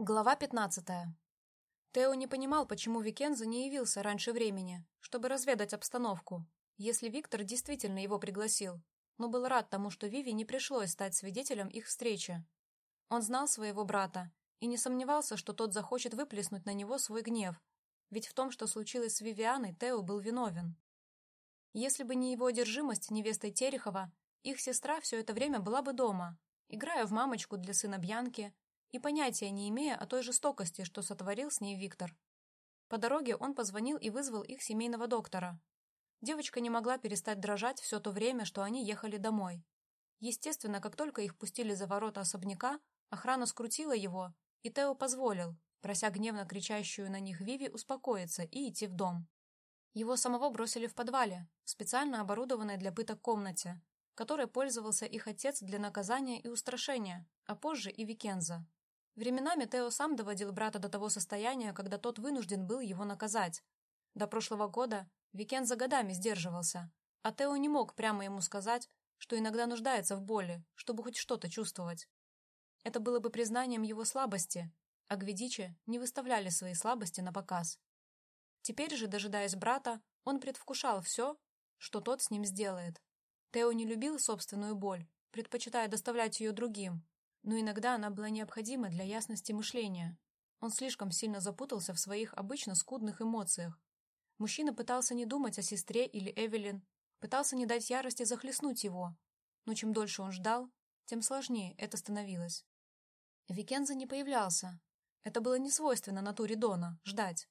Глава 15. Тео не понимал, почему Викенза не явился раньше времени, чтобы разведать обстановку, если Виктор действительно его пригласил, но был рад тому, что Виви не пришлось стать свидетелем их встречи. Он знал своего брата и не сомневался, что тот захочет выплеснуть на него свой гнев, ведь в том, что случилось с Вивианой, Тео был виновен. Если бы не его одержимость невестой Терехова, их сестра все это время была бы дома, играя в мамочку для сына Бьянки и понятия не имея о той жестокости, что сотворил с ней Виктор. По дороге он позвонил и вызвал их семейного доктора. Девочка не могла перестать дрожать все то время, что они ехали домой. Естественно, как только их пустили за ворота особняка, охрана скрутила его, и Тео позволил, прося гневно кричащую на них Виви успокоиться и идти в дом. Его самого бросили в подвале, в специально оборудованной для пыток комнате, которой пользовался их отец для наказания и устрашения, а позже и Викенца. Временами Тео сам доводил брата до того состояния, когда тот вынужден был его наказать. До прошлого года Виценцо годами сдерживался, а Тео не мог прямо ему сказать, что иногда нуждается в боли, чтобы хоть что-то чувствовать. Это было бы признанием его слабости, а Гвидичи не выставляли свои слабости на показ. Теперь же, дожидаясь брата, он предвкушал все, что тот с ним сделает. Тео не любил собственную боль, предпочитая доставлять ее другим, но иногда она была необходима для ясности мышления. Он слишком сильно запутался в своих обычно скудных эмоциях. Мужчина пытался не думать о сестре или Эвелин, пытался не дать ярости захлестнуть его, но чем дольше он ждал, тем сложнее это становилось. Викенза не появлялся. Это было не свойственно натуре Дона — ждать.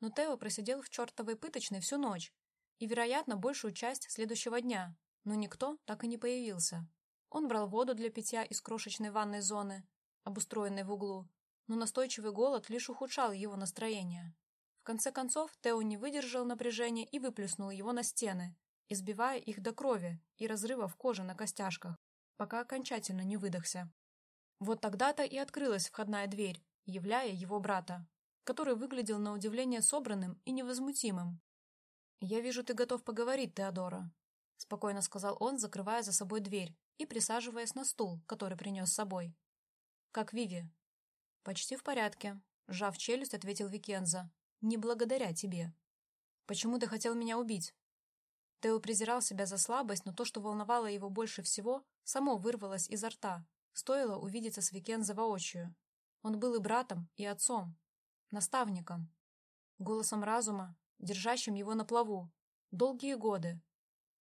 Но Тео просидел в чертовой пыточной всю ночь и, вероятно, большую часть следующего дня, но никто так и не появился. Он брал воду для питья из крошечной ванной зоны, обустроенной в углу, но настойчивый голод лишь ухудшал его настроение. В конце концов, Тео не выдержал напряжения и выплюснул его на стены, избивая их до крови и разрывов кожи на костяшках, пока окончательно не выдохся. Вот тогда-то и открылась входная дверь, являя его брата, который выглядел на удивление собранным и невозмутимым. «Я вижу, ты готов поговорить, Теодора», — спокойно сказал он, закрывая за собой дверь и присаживаясь на стул, который принес с собой. «Как Виви?» «Почти в порядке», — сжав челюсть, ответил Викенза. «Не благодаря тебе». «Почему ты хотел меня убить?» Тео презирал себя за слабость, но то, что волновало его больше всего, само вырвалось изо рта. Стоило увидеться с Викенза воочию. Он был и братом, и отцом, наставником, голосом разума, держащим его на плаву. Долгие годы,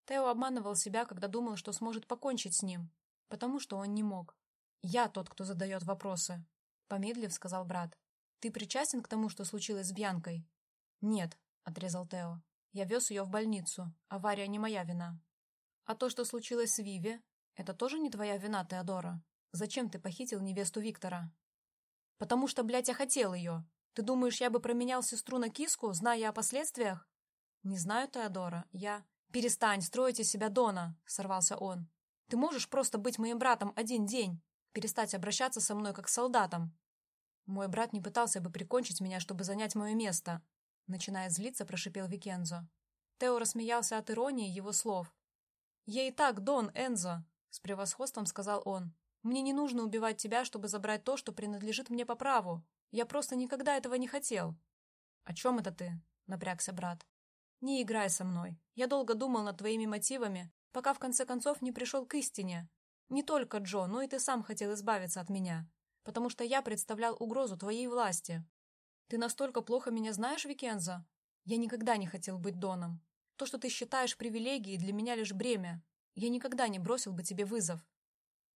Тео обманывал себя, когда думал, что сможет покончить с ним, потому что он не мог. «Я тот, кто задает вопросы», — помедлив сказал брат. «Ты причастен к тому, что случилось с Бьянкой?» «Нет», — отрезал Тео. «Я вез ее в больницу. Авария не моя вина». «А то, что случилось с Виви, это тоже не твоя вина, Теодора? Зачем ты похитил невесту Виктора?» «Потому что, блядь, я хотел ее. Ты думаешь, я бы променял сестру на киску, зная о последствиях?» «Не знаю, Теодора. Я...» «Перестань строить из себя Дона», — сорвался он. «Ты можешь просто быть моим братом один день, перестать обращаться со мной как с солдатом». «Мой брат не пытался бы прикончить меня, чтобы занять мое место», — начиная злиться, прошипел Викензо. Тео рассмеялся от иронии его слов. «Я и так Дон, Энзо», — с превосходством сказал он. «Мне не нужно убивать тебя, чтобы забрать то, что принадлежит мне по праву. Я просто никогда этого не хотел». «О чем это ты?» — напрягся брат. Не играй со мной. Я долго думал над твоими мотивами, пока в конце концов не пришел к истине. Не только Джо, но и ты сам хотел избавиться от меня, потому что я представлял угрозу твоей власти. Ты настолько плохо меня знаешь, Викенза? Я никогда не хотел быть Доном. То, что ты считаешь привилегией, для меня лишь бремя. Я никогда не бросил бы тебе вызов.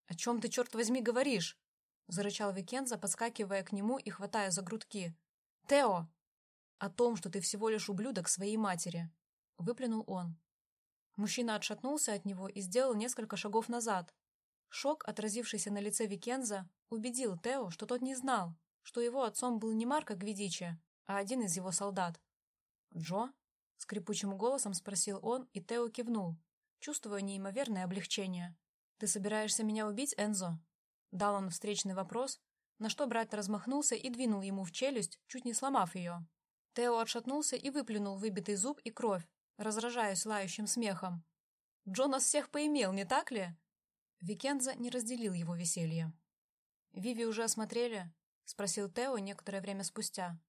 О чем ты, черт возьми, говоришь? Зарычал Викенза, подскакивая к нему и хватая за грудки. Тео! «О том, что ты всего лишь ублюдок своей матери», — выплюнул он. Мужчина отшатнулся от него и сделал несколько шагов назад. Шок, отразившийся на лице Викенза, убедил Тео, что тот не знал, что его отцом был не Марко Гвидичи, а один из его солдат. «Джо?» — скрипучим голосом спросил он, и Тео кивнул, чувствуя неимоверное облегчение. «Ты собираешься меня убить, Энзо?» Дал он встречный вопрос, на что брат размахнулся и двинул ему в челюсть, чуть не сломав ее. Тео отшатнулся и выплюнул выбитый зуб и кровь, разражаясь лающим смехом. «Джон нас всех поимел, не так ли?» Викенза не разделил его веселье. «Виви уже осмотрели?» — спросил Тео некоторое время спустя.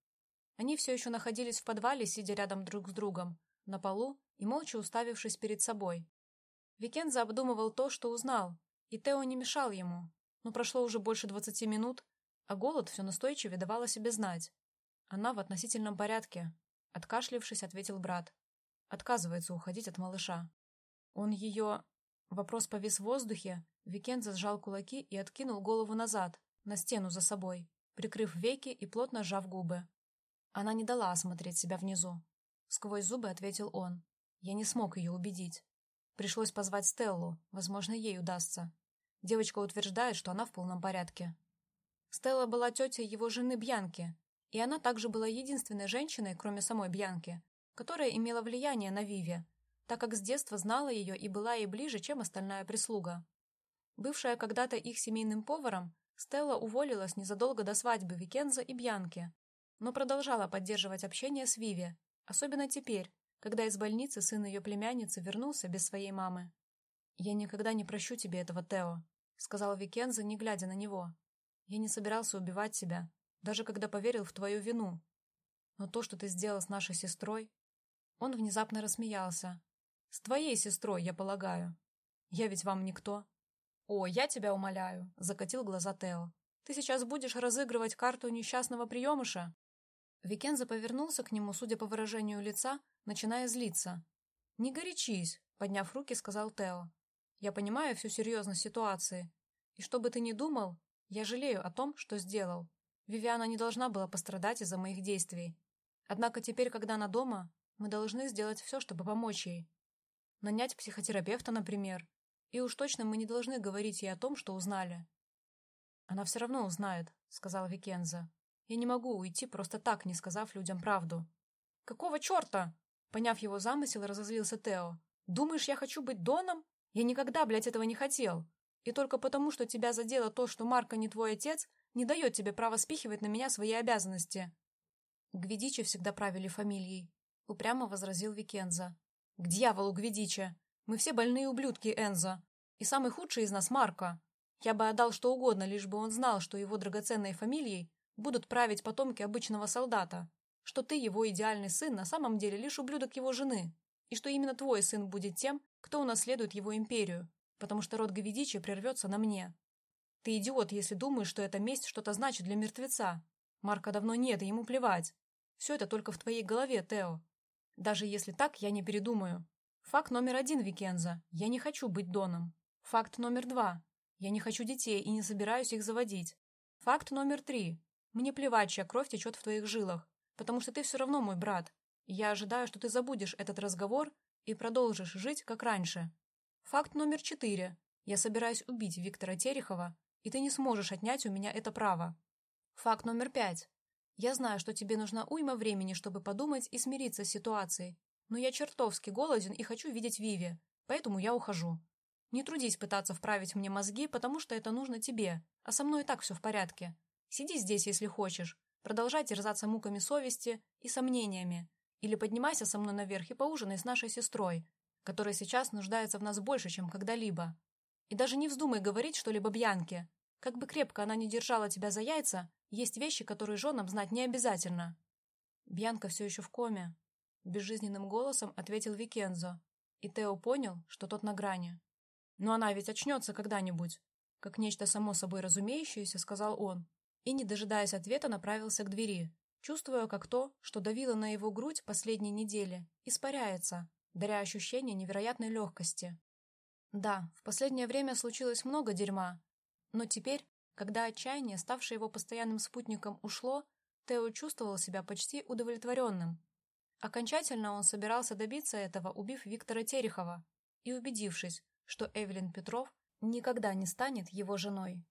Они все еще находились в подвале, сидя рядом друг с другом, на полу и молча уставившись перед собой. Викенза обдумывал то, что узнал, и Тео не мешал ему, но прошло уже больше двадцати минут, а голод все настойчивее давал о себе знать. Она в относительном порядке, откашлившись, ответил брат. Отказывается уходить от малыша. Он ее... Вопрос повис в воздухе, Викенза сжал кулаки и откинул голову назад, на стену за собой, прикрыв веки и плотно сжав губы. Она не дала осмотреть себя внизу. Сквозь зубы ответил он. Я не смог ее убедить. Пришлось позвать Стеллу, возможно, ей удастся. Девочка утверждает, что она в полном порядке. Стелла была тетей его жены Бьянки, и она также была единственной женщиной, кроме самой Бьянки, которая имела влияние на Виви, так как с детства знала ее и была ей ближе, чем остальная прислуга. Бывшая когда-то их семейным поваром, Стелла уволилась незадолго до свадьбы Викенза и Бьянки, но продолжала поддерживать общение с Виви, особенно теперь, когда из больницы сын ее племянницы вернулся без своей мамы. «Я никогда не прощу тебе этого, Тео», — сказал Викенза, не глядя на него. «Я не собирался убивать тебя, даже когда поверил в твою вину. Но то, что ты сделал с нашей сестрой...» Он внезапно рассмеялся. «С твоей сестрой, я полагаю. Я ведь вам никто». «О, я тебя умоляю», — закатил глаза Тео. «Ты сейчас будешь разыгрывать карту несчастного приемыша?» Викенза повернулся к нему, судя по выражению лица, начиная злиться. «Не горячись», — подняв руки, сказал Тео. «Я понимаю всю серьезность ситуации. И что бы ты ни думал, я жалею о том, что сделал. Вивиана не должна была пострадать из-за моих действий. Однако теперь, когда она дома, мы должны сделать все, чтобы помочь ей. Нанять психотерапевта, например. И уж точно мы не должны говорить ей о том, что узнали». «Она все равно узнает», — сказал Викенза. «Я не могу уйти просто так, не сказав людям правду». «Какого черта?» Поняв его замысел, разозлился Тео. «Думаешь, я хочу быть Доном? Я никогда, блядь, этого не хотел. И только потому, что тебя задело то, что Марко не твой отец, не дает тебе права спихивать на меня свои обязанности». Гвидичи всегда правили фамилией. Упрямо возразил Викенза. «К дьяволу Гвидичи! Мы все больные ублюдки, Энзо. И самый худший из нас Марко. Я бы отдал что угодно, лишь бы он знал, что его драгоценной фамилией будут править потомки обычного солдата что ты, его идеальный сын, на самом деле лишь ублюдок его жены, и что именно твой сын будет тем, кто унаследует его империю, потому что род Говедичи прервется на мне. Ты идиот, если думаешь, что эта месть что-то значит для мертвеца. Марка давно нет, и ему плевать. Все это только в твоей голове, Тео. Даже если так, я не передумаю. Факт номер один, Викенза. Я не хочу быть Доном. Факт номер два. Я не хочу детей и не собираюсь их заводить. Факт номер три. Мне плевать, чья кровь течет в твоих жилах потому что ты все равно мой брат. Я ожидаю, что ты забудешь этот разговор и продолжишь жить, как раньше. Факт номер четыре. Я собираюсь убить Виктора Терехова, и ты не сможешь отнять у меня это право. Факт номер пять. Я знаю, что тебе нужна уйма времени, чтобы подумать и смириться с ситуацией, но я чертовски голоден и хочу видеть Виви, поэтому я ухожу. Не трудись пытаться вправить мне мозги, потому что это нужно тебе, а со мной и так все в порядке. Сиди здесь, если хочешь, Продолжай терзаться муками совести и сомнениями. Или поднимайся со мной наверх и поужинай с нашей сестрой, которая сейчас нуждается в нас больше, чем когда-либо. И даже не вздумай говорить что-либо Бьянке. Как бы крепко она ни держала тебя за яйца, есть вещи, которые женам знать не обязательно. Бьянка все еще в коме. Безжизненным голосом ответил Викензо. И Тео понял, что тот на грани. Но она ведь очнется когда-нибудь. Как нечто само собой разумеющееся, сказал он, и, не дожидаясь ответа, направился к двери, чувствуя, как то, что давило на его грудь последние недели, испаряется, даря ощущение невероятной легкости. Да, в последнее время случилось много дерьма, но теперь, когда отчаяние, ставшее его постоянным спутником, ушло, Тео чувствовал себя почти удовлетворенным. Окончательно он собирался добиться этого, убив Виктора Терехова и убедившись, что Эвелин Петров никогда не станет его женой.